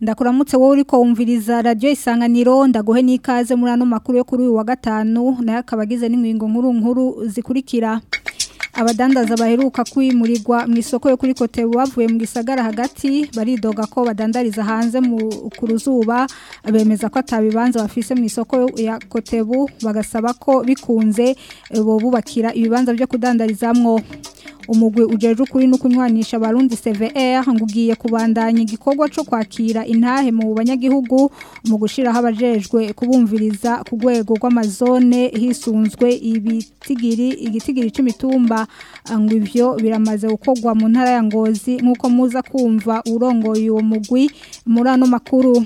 ndakuramutse wowe uri kumviriza radiyo isanganiro ndaguhe n'ikaze muri ano makuru yo kuri uyu wa gatanu nayo akaba agize n'ingingo nkuru nkuru zikurikira abadandaza baheruka kwimurirwa mu isoko yo kuri kote bavuye mu gisagara hagati baridoga ko badandariza hanze ku ruzuba bemeza ko atabibanza bafise mu isoko ya kotebu bagasaba ko bikunze bubakira ibibanza byo kudandarizamwo umugwi ujejwe ukuri no kunywanisha abarundi CVR ngugiye kubandanya igikorwa cyo kwakira intahe mu banyagihugu mu gushiraho abajejwe kubumviriza ku rwego rw'amazone hisunzwe ibitigiri igitigiri cy'imitumba ngo ivyo biramaze gukorwa mu ntara ya Ngozi nkuko muza kumva urongoye uwo mugwi muri ano makuru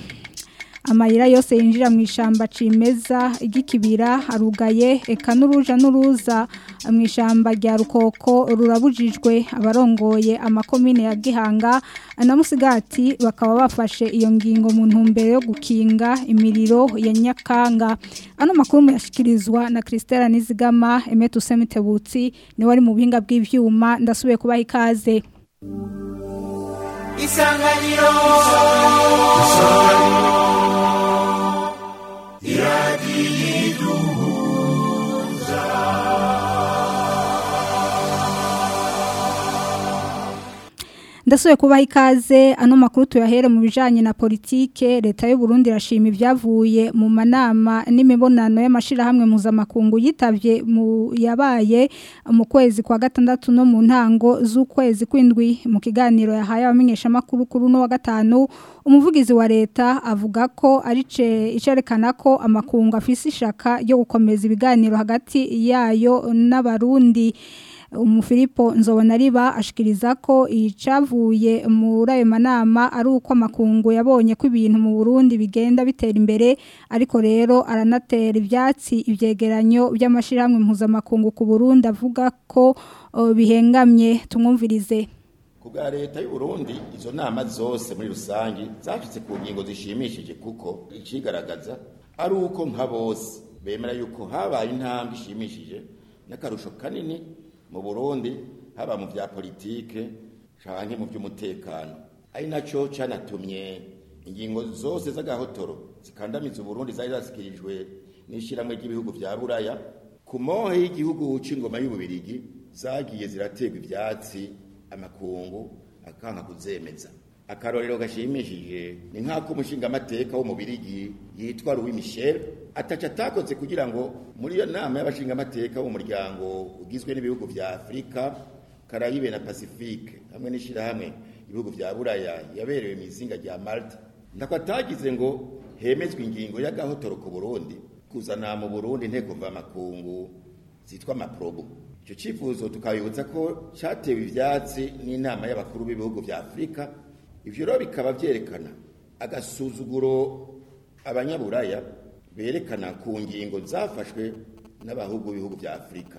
amayira yose yinjira mu ishyamba cimeza ry'ikibira arugaye eka n'uruja n'uruza mu ishyamba rya rukoko rurabujijwe abarongoye amakomine ya gihanga na musigati bakaba bafashe iyo ngingo mu ntumbero yo gukinga imiriro ya nyakanga ano makuru muyashyikirizwa na christelle nizigama emete usemitebutsi niwe ari mu buhinga bw'ibyuma ndasubiye kubaha ikaze isanganiro ndasubiye kubaha ikaze ano makuru tuyahere mu bijyanye na politiki leta y'uburundi irashima ibyavuye mu manama n'imibonano y'amashyirahamwe mpuzamakungu yitabye mu yabaye mu kwezi kwa gatandatu no mu ntango z'ukwezi kw'indwi mu kiganiro yahaye abamenyeshamakuru kuri uno wa gatanu umuvugizi wa leta avuga ko ari icyerekana ko amakungu afise ishaka yo gukomeza ibiganiro hagati yayo n'abarundi umufilipo nzobonariba ashikiriza ko icavuye muri ayo manama ari uko amakungu yabonye ko ibintu mu Burundi bigenda bitera imbere ariko rero aranatera ivyatsi ivyegeranyo by'amashirahamwe mpuzamakungu ku Burundi avuga ko bihengamye tumwumvirize kubwa leta y'u Burundi izo nama zose muri rusangi zafitse ku ngingo zishimishije kuko ikigaragaza ari uko nka bose bemera yuko habaye intambwe ishimishije n'akarusho kanini mu burundi haba mu bya politike canke mu by'umutekano ari nacyo canatumye ingingo zose z'agahotoro zikandamiza uburundi zari zasikirijwe n'ishyirahamwe ry'ibihugu vya buraya ku mohe y'igihugu c'ingoma y'ububirigi zagiye ziraterwa ivyatsi amakungu akanka kuzemeza akarorero gashimishije ni nk'ako umushingamateka w'umubirigi yitwa Louis Michel ataca atakoze kugira ngo muri iyo nama y'abashingamateka w'umuryango ugizwe n'ibihugu bya Afrika, karayibe na Pacifique hamwe n'ishyirahamwe ibihugu bya buraya yaberewe mu izinga rya malta ndako atagize ngo hemezwe ingingo y'agahotoro ku burundi kuzana mu burundi inteko mvamakungu zitwa amaprobo icyo cyifuzo tukabibutsa ko cyatewe ibyatsi n'inama y'abakuru b'ibihugu bya Afrika, ibyo rero bikaba byerekana agasuzuguro abanyaburaya berekana ku ngingo zafashwe n'abahugu b'ibihugu bya Afrika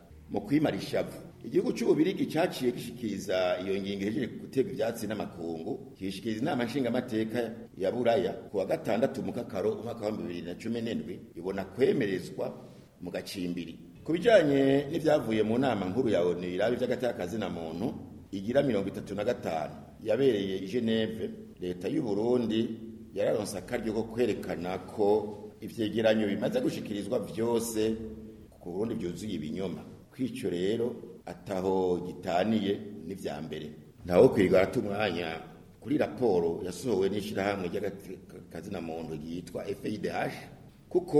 mu kwimara ishavu igihugu cy'ububirigi cyaciye gishikiriza iyo ngingo ihejeje gutega ibyatsi n'amakungu kishikiriza inama nshingamateka ya buraya ku wa gatandatu mukakaro umwaka wa bibiri na cumi n'indwi ibona kwemerezwa mu gacimbiri ku bijyanye n'ibyavuye mu nama nkuru ya onu iraba iby'agatakazi na muntu igira mirongo itatu na gatanu yabereye i geneve leta y'u burundi yararonse akaryo ko kwerekana ko ibyegeranyo bimaze gushikirizwa byose ku burundi byuzuye ibinyoma kwicyo rero ataho gitaniye n'ibya mbere ntawo kwiga arata umwanya kuri raporo yasohowe n'ishyirahamwe ry'akazina muntu ryitwa FIDH kuko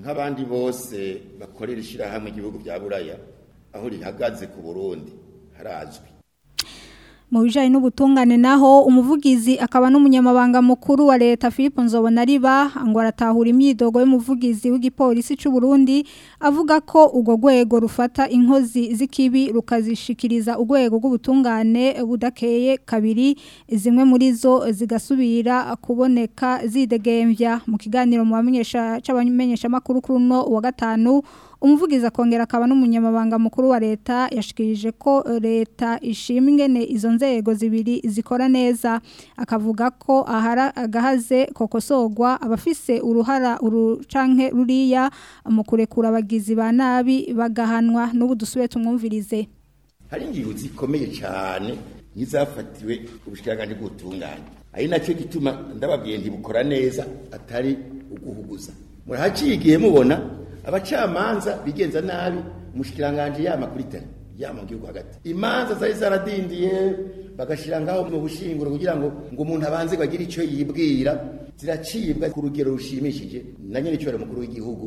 nk'abandi bose bakorera ishyirahamwe ry'ibihugu bya buraya aho rihagaze ku burundi harazwi mu bijyanye n'ubutungane naho umuvugizi akaba n'umunyamabanga mukuru wa leta philippe nzobona ariba ngo aratahura imyidogo y'umuvugizi w'igipolisi cy'u Burundi avuga ko urwo rwego rufata inkozi z'ikibi rukazishikiriza urwego rw'ubutungane budakeye kabiri zimwe muri zo zigasubira kuboneka zidegembya mu kiganiro mu bamenyesha cy'abamenyeshamakuru kuri uno wa gatanu umuvugizi akongera akaba n'umunyamabanga mukuru wa leta yashikirije ko eh, leta ishima ingene izo nzego zibiri zikora neza akavuga ko ahari agahaze kokosogwa abafise uruhara urucanke ruriya mu kurekura abagizi ba nabi bagahanwa n'ubu dusubiye tumwumvirize hari ingingo zikomeye cyane nk'izafatiwe ubushyirangange bw'ubutungane ari nacyo gituma ndababwiye ntibukora neza atari uguhuguza murahaciye igihe mubona abacamanza bigenza nabi mushikiranganje umushikiranganji yamakuritana yama mu gihugu hagati imanza zari zaradindiye bagashyira ngaho mu bushinguro kugira ngo ngo umuntu abanze bagire icyo yibwira ziracibwa ku rugero rushimishije na nyine icyubahiro mukuru w'igihugu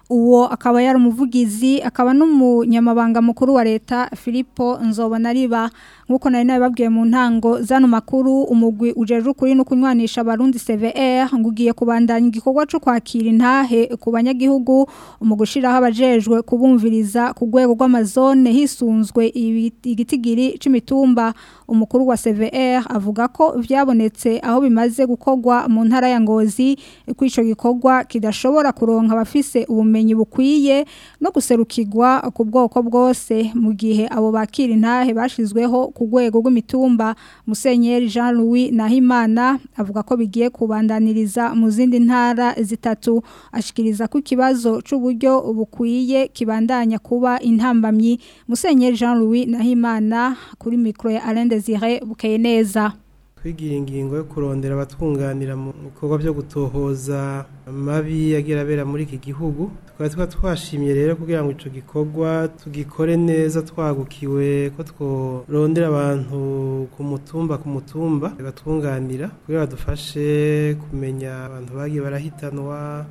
uwo akaba yari umuvugizi akaba n'umunyamabanga mukuru wa leta Filipo nzobona ariba nk'uko nari nabibabwiye mu ntango zano makuru umugwi ujeje ukuri no kunywanisha abarundi CVR ngo ugiye kubandanya igikorwa cyo kwakira intahe ku banyagihugu mu gushiraho abajejwe kubumviriza ku rwego rw'amazone hisunzwe igitigiri c'imitumba umukuru wa CVR avuga ko byabonetse aho bimaze gukogwa mu ntara ya Ngozi icyo gikogwa kidashobora kuronka abafise ubumenyi bukwiye no guserukirwa ku bwoko bwose mu gihe abo bakiri intahe bashizweho ku rwego rw'imitumba Musenyeri Jean Louis Nahimana avuga ko bigiye kubandaniriza mu zindi ntara zitatu ashikiriza ku kibazo cy'uburyo bukwiye kibandanya kuba intambamyi Musenyeri Jean Louis Nahimana kuri mikro ya Alain zirabukeye neza twigira ingingo yo kurondera abatwunganira mu bikorwa byo gutohoza amabi yagira abera muri iki gihugu tukaba tuba twashimye rero kugira ngo icyo gikorwa tugikore neza twagukiwe ko tworondera abantu ku mutumba ku mutumba batwunganira kugira badufashe kumenya abantu bagiye barahitanwa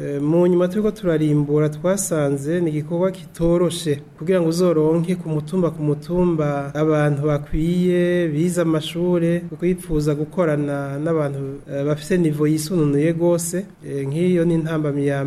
eh, mu nyuma turiko turarimbura twasanze ni igikorwa kitoroshe kugira ngo uzoronke ku mutumba ku mutumba abantu bakwiye bize amashuri kwifuza gukorana n'abantu eh, bafite nivo yisununuye gose eh, nk'iyo ni intambamyi ya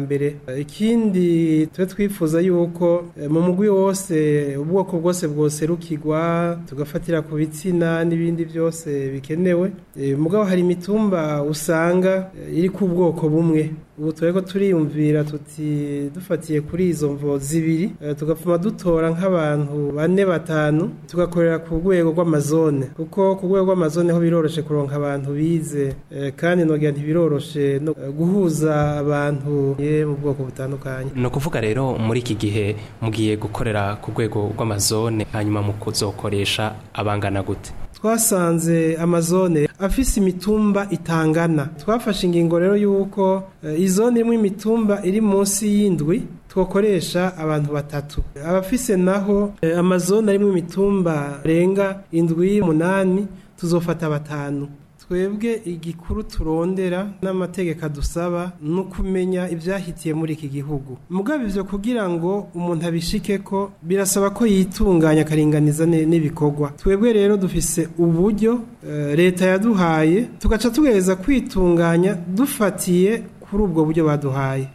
ikindi tube twifuza yuko mu mugwi wose hose ubwoko bwose bwose rukigwa tugafatira ku bitsina n'ibindi byose bikenewe eh, mugabo hari imitumba usanga eh, iri ku bwoko bumwe ubu twego turiyumvira tuti dufatiye kuri izo mvo zibiri eh, tugapfuma dutora nk'abantu bane batanu tugakorera ku rwego rw'amazone kuko ku rwego rw'amazone ho biroroshe kuronka abantu bize eh, kandi nogera ntibiroroshe no eh, guhuza abantu mu bwoko butandukanye ni ukuvuga rero muri iki gihe mugiye gukorera ku rwego rw'amazone hanyuma mu kuzokoresha abangana gute twasanze amazone afise imitumba itangana twafashe ingingo rero y'uko eh, izone imwe imitumba iri munsi y'indwi twokoresha abantu batatu abafise naho eh, amazone arimo imitumba arenga indwi munani tuzofata batanu twebwe igikuru turondera n'amategeko adusaba no kumenya ibyahitiye muri iki gihugu mugabe ibyo kugira ngo umuntu abishike ko birasaba ko yitunganya akaringaniza n'ibikorwa twebwe rero dufise uburyo eh, leta yaduhaye tugaca tugereza kwitunganya dufatiye kuri ubwo buryo baduhaye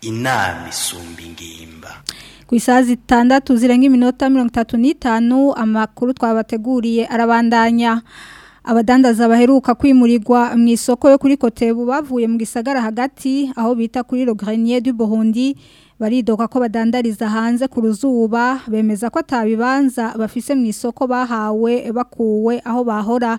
inama isumba ingimbi ku isaha zitandatu zirenga iminota mirongo itatu n'itanu amakuru twabateguriye arabandanya abadandaza baheruka kwimurirwa mu isoko yo kuri kotebu bavuye mu gisagara hagati aho bita kuri Grenier du Burundi baridoka ko badandariza hanze ku ruzuba bemeza ko atabibanza bafise mu isoko bahawe bakuwe aho bahora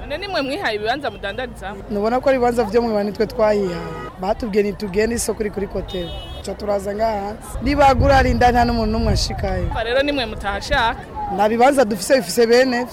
none nimwe mwihaye ibibanza mudandariza nubona ko ari ibibanza byo mu bantu twe twayihaye batubwiye ntitugende isoko iri kuri kotebo. ntacyo turaza ngaha hanze nibagura arinda nta n'umuntu n'umwe ashikayo rero nimwe mutahashaka nta dufise bifise bene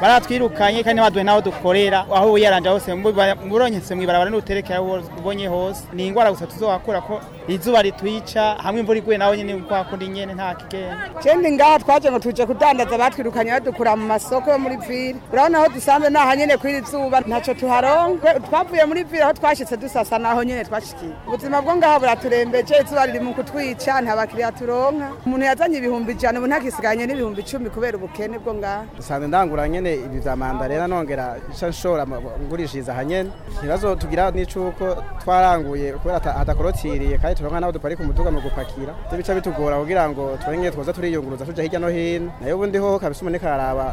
baratwirukanye kandi baduhe n'aho dukorera aho wiyaranje hose muburonyese mwibarabara n'utereke aho ubonye hose ni ingwara gusa tuzohakura ko izuba ritwica hamwe imvura iguye nawe nyene kwa kundi nyene nta kigenda cendi ngaha twaje ngo tuje kudandaza batwirukanye badukura mu masoko yo muri vire urabona aho dusanze naha nyene kwiri zuba ntaco tuharonke twavuye muri vire aho twashitse dusasa naho nyene twashikiye ubuzima bwo ngaha buraturembeje izuba riri mu kutwica nta bakiriya turonka umuntu yazanye ibihumbi ijana ubu ntakisiganye n'ibihumbi icumi kubera ubukene bwo ngaha dusanzwe ndangura nyine ibi bya manda rero nongera icyo nshora ngurishiriza aha nyine ntibazotugira n'icuko twaranguye kubera hatakorotiriye kandi turonka n'aho duparika umuduga mu gupakira ibyo bica bitugora kugira ngo twongere twoza turiyunguruza tuja hirya no hino nayo ubundi ho kabisa umuntu karaba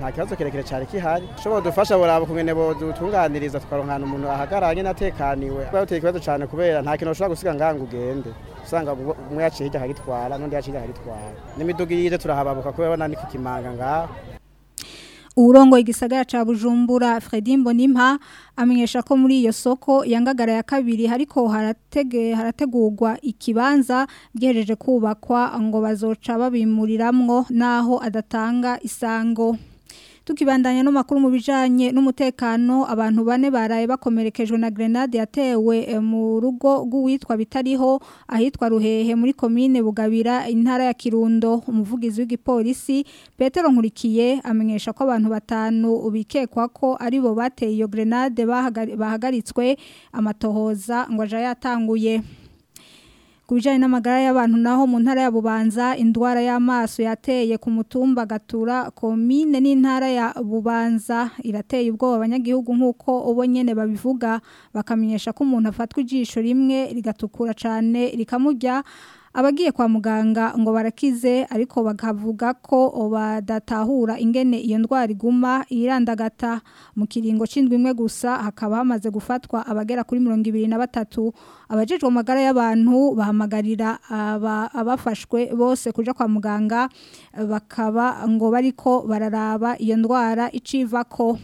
nta kibazo kirekire cyari kihari ushobora dufasha buraba kungene bodutunganiriza tukaronkana umuntu ahagaranye natekaniwe tuba duteye ikibazo cyane kubera nta kintu ushobora gusiga ngaha ngo ugende imbere usanga umwe yaciye hirya akagitwara n'undi yaciye hirya akagitwara n'imiduga iyo ije turahababuka kubera nani kukimanga ngaho uburongo igisagara ca Bujumbura Fredin Bonimpa amenyesha ko muri iyo soko yangagara ya kabiri ariko haratege harategurwa ikibanza gihereje kubakwa ngo bazoca babimuriramwo naho adatanga isango tukibandanya n'amakuru mu bijanye n'umutekano abantu bane baraye bakomerekejwe na grenade yatewe eh, mu rugo rw'uwitwa bitariho ahitwa ruhehe muri komine bugabira intara ya kirundo umuvugizi w'igipolisi petero nkurikiye amenyesha ko abantu batanu bikekwa ko ari bo bateye iyo grenade bahagaritswe amatohoza ngo aje yatanguye ku bijyanye n'amagara y'abantu naho mu ntara ya bubanza indwara y'amaso yateye ku mutumba gatura komine n'intara ya bubanza irateye ubwoba abanyagihugu nk'uko ubo nyine babivuga bakamenyesha ko umuntu afatwa ijisho rimwe rigatukura cyane rikamujya. abagiye kwa muganga ngo barakize ariko bakavuga ko badatahura ingene iyo ndwara iguma irandagata mu kiringo c'indwi imwe gusa hakaba hamaze gufatwa abagera kuri mirongo ibiri na batatu abajejwe amagara y'abantu bahamagarira abafashwe bose kujya kwa muganga bakaba ngo bariko bararaba iyo ndwara icivako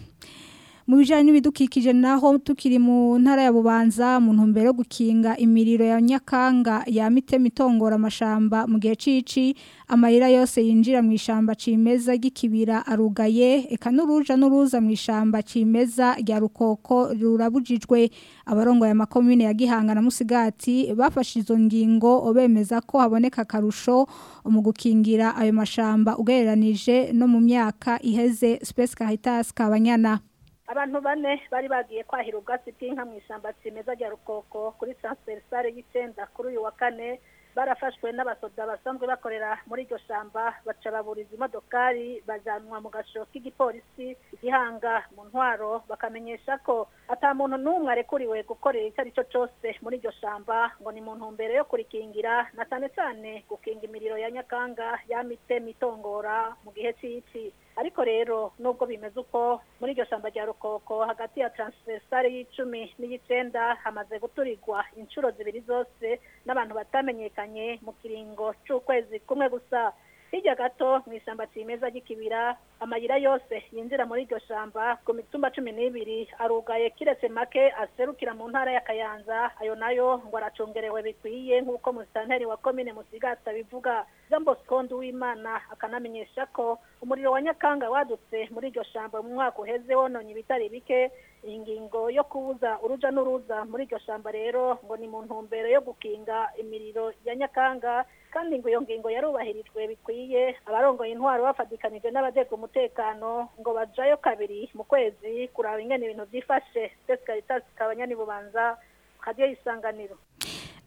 mu bijyanye n'ibidukikije naho tukiri mu ntara ya bubanza mu ntumbero yo gukinga imiriro ya nyakanga yamitema itongora amashyamba mu gihe cy'ici amayira yose yinjira mu ishyamba kimeza gikibira arugaye eka n'uruja n'uruza mu ishyamba kimeza rya rukoko rurabujijwe ya amakomine ya gihanga na musigati bafashe izo ngingo bemeza ko haboneka akarusho mu gukingira ayo mashamba ugereranije no mu myaka iheze space caritas kabanyana abantu bane bari bagiye kwahira ubwatsi bw'inka mu ishyamba kimeza rya rukoko kuri taransiferisare y'icyenda kuri uyu wa kane barafashwe n'abasoda basanzwe bakorera muri iryo shyamba baca baburiza imodokari bajyanwa mu gashiro k'igipolisi igihanga mu ntwaro bakamenyesha ko ata muntu n'umwe arekuriwe gukorera icyo ari cyo cyose muri iryo shyamba ngo ni mu ntumbero yo kurikingira na cyane cyane gukinga imiriro ya nyakanga ya mite mitongora mu gihe cy'iki ariko rero nubwo bimeze uko muri iryo shyamba rya rukoko hagati ya taransiferisare y'icumi n'iy'icyenda hamaze guturigwa inshuro zibiri zose n'abantu batamenyekanye mu kiringo cy'ukwezi kumwe gusa hirya gato mu ishyamba kimeza ry'ikibira amayira yose yinjira muri iryo shyamba ku mitumba cumi n'ibiri arugaye kiretse make aserukira mu ntara ya kayanza ayo nayo ngo aracungerewe bikwiye nk'uko musitanteri wa komine musigata bivuga jambo skondo w'imana akanamenyesha ko umuriro wa nyakanga wadutse muri iryo shyamba mu mwaka uheze wononye ibitari bike ingingo yo kubuza uruja n'uruza muri iryo shyamba rero ngo ni mu ntumbero yo gukinga imiriro ya nyakanga kandi ngo iyo ngingo yarubahirijwe bikwiye abarongoye intwaro bafatikanije n'abajejwe umutekano ngo bajayo kabiri mu kwezi kuraba ingene ibintu byifashe sitasi kabanya nibubanza kadiyo isanganiro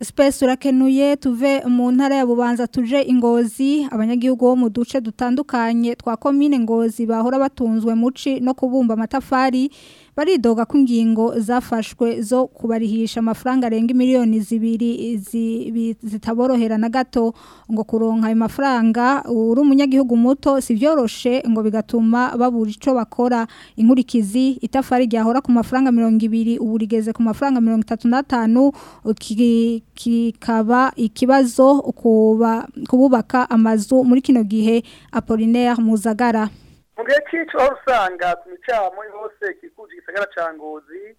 Space urakenuye tuve mu ntara ya Bubanza tuje ingozi abanyagihugu bo mu duce dutandukanye twa commune ngozi bahora batunzwe muci no kubumba amatafari baridoga ko ingingo zafashwe zo kubarihisha amafaranga arenga miliyoni zibiri zitaborohera na gato ngo kuronka ayo mafaranga uri umunyagihugu muto si byoroshe ngo bigatuma babura icyo bakora inkurikizi itafari ryahora ku mafaranga mirongo ibiri ubu rigeze ku mafaranga mirongo itatu n'atanu kikaba ikibazo kububaka amazu muri kino gihe apolinaire muzagara mu gihe cy'icyo usanga ku micamo hose mu gisagara ca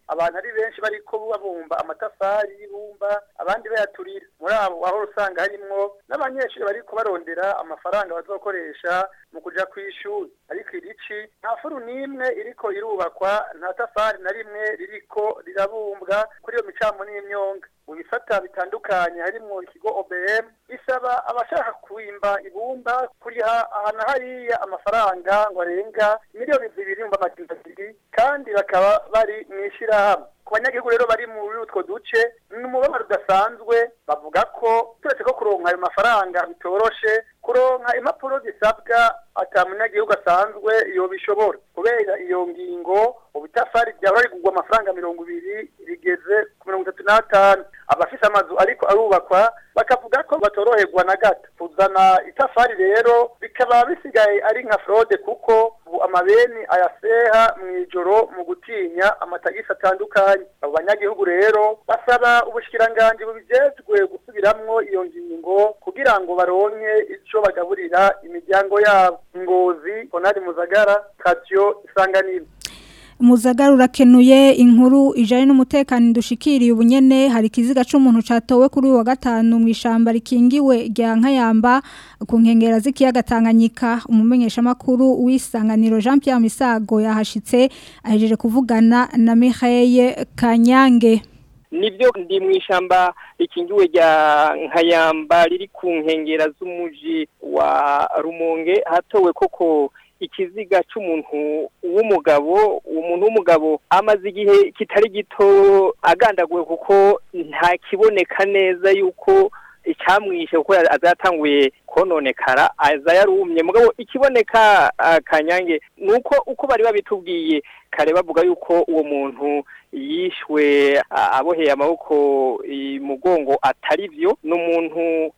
abantu ari benshi bariko babumba amatafari y'ibumba abandi bayaturira muri abo aho usanga harimwo n'abanyeshuri bari barondera amafaranga bazokoresha mu kuja kw'ishuri ariko irici nta furu n'imwe iriko irubakwa nta tafari na rimwe ririko rirabumbwa kuri iyo micamo n'imyonga mu bifata bitandukanye harimo ikigo OBM isaba abashaka kuimba ibumba kuriha ahantu hariya amafaranga ngo arenga miliyoni zibiri n'ibihumbi amajana abiri kandi bakaba bari mu ishyirahamwe ku banyagihugu rero bari muri utwo duce ni umubabaro udasanzwe bavuga ko turetse ko kuronka ayo mafaranga bitoroshe kuronka impapuro zisabwa ata munyagihugu asanzwe iyo bishobora kubera iyo ngingo ubutafari byaba kugwa amafaranga mirongo ibiri rigeze ku mirongo itatu n'atanu abafise amazu ariko arubakwa bakavuga ko batoroherwa na gato kuzana itafari rero bikaba bisigaye ari nka fraude kuko amabeni ayaseha mu ijoro mu gutinya amatagisi atandukanye abo banyagihugu rero basaba ubushyikirangange bubijejwe gusubiramo iyo ngingo kugira ngo baronke icyo bagaburira imiryango yabo ngozi onari muzagara katiyo isanganiro umuzagara urakenuye inkuru ijanye n'umutekano dushikiriye ubunyene hari ikiziga cy’umuntu catowe kuri uyu wa gatanu mu ishyamba rikingiwe rya nkayamba ku nkengera z'ikiyaga Tanganyika umumenyesha w'isanganiro Jean Pierre Misago yahashitse ahejeje kuvugana na Mihaye Kanyange nibyo ndi mu ishyamba rikingiwe rya nkayamba riri ku nkengero z'umuji wa rumonge hatowe koko ikiziga cy'umuntu w'umugabo umuntu w'umugabo amaze igihe kitari gito agandaguwe kuko ntakiboneka neza yuko icyamwishe kuko azatanguye kononekara aza yarumye mugabo ikiboneka ah, kanyange ni uko uko bari babitubwiye kare bavuga yuko uwo muntu yishwe ah, aboheye amaboko mugongo atari byo ni umuntu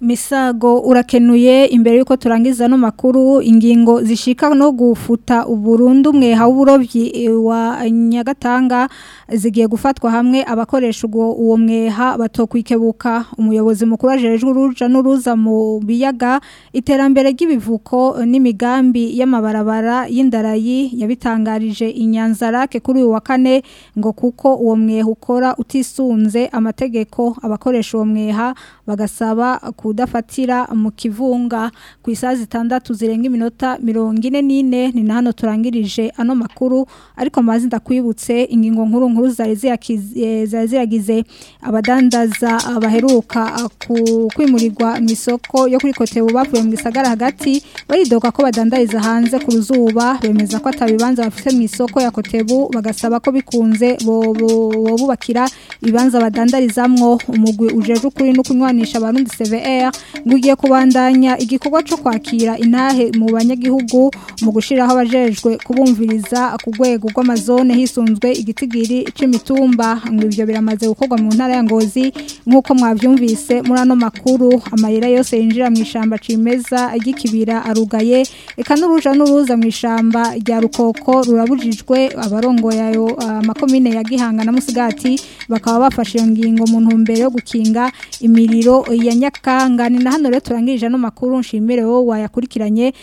misago urakenuye imbere yuko turangiza no makuru ingingo zishika no gufuta uburundu mwe hawurovyi e, wa nyagatanga zigiye gufatwa hamwe abakoresha ubwo uwo mweha batokwikebuka umuyobozi mukuru ajerejwe uruja n'uruza mu biyaga iterambere ry'ibivuko n'imigambi y'amabarabara y'indarayi yabitangarije inyanzarake kuri uyu wa kane ngo kuko uwo mweha ukora utisunze amategeko abakoresha uwo mweha bagasaba ku kudafatira mu kivunga ku isaha zitandatu zirenga iminota mirongo ine n'ine ni na hano turangirije ano makuru ariko mazi ndakwibutse ingingo nkuru nkuru zari ziragize abadandaza baheruka ah, kwimurirwa mu isoko yo kuri kote bavuye mu gisagara hagati baridoga ko badandariza hanze ku ruzuba bemeza ko atabibanza bafite mu isoko ya kotebu bagasaba ko bikunze bubakira ibibanza badandarizamwo umugwi ujeje ukuri no kunywanisha abarundi CVR mayor ngugiye kubandanya igikorwa cyo kwakira intahe mu banyagihugu mu gushyiraho abajejwe kubumviriza ku rwego rw'amazone hisunzwe igitigiri cy'imitumba ngo ibyo biramaze gukorwa mu ntara ya ngozi nk'uko mwabyumvise muri ano makuru amayira yose yinjira mu ishyamba cimeza ry'ikibira arugaye reka n'uruja n'uruza mu ishyamba rya rukoko rurabujijwe abarongoye ayo ah, amakomine ya gihanga na musigati bakaba bafashe iyo ngingo mu ntumbero yo gukinga imiriro ya nyakanga twihanganira hano rero turangirije ano makuru nshimire wowe wayakurikiranye